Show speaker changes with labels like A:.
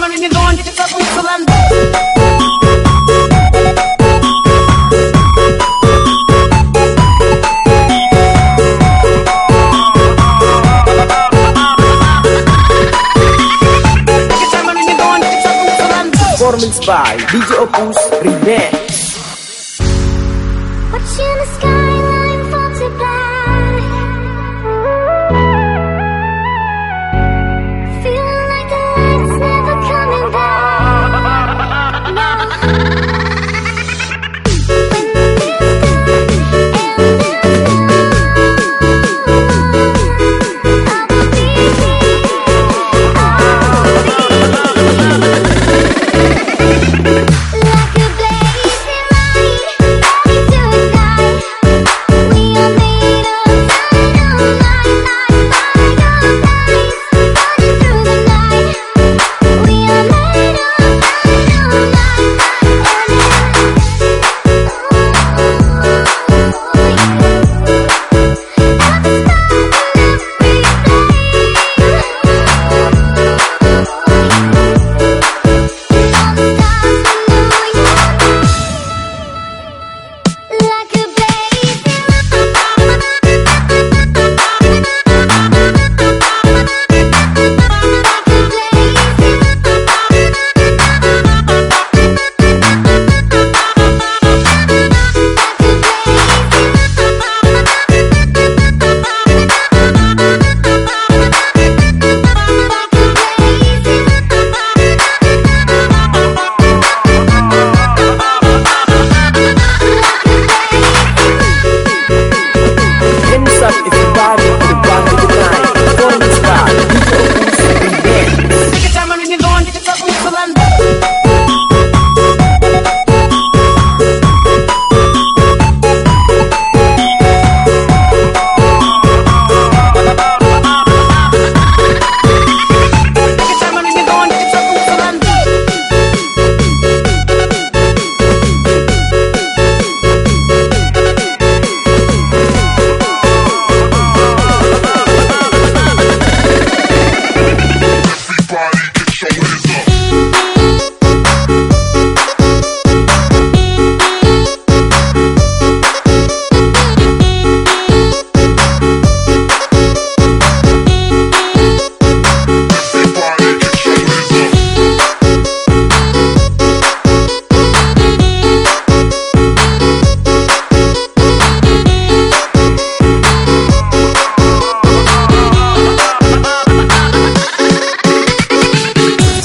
A: Mama ni
B: Performance by DJ Opus
C: Revenge What's in the
B: sky.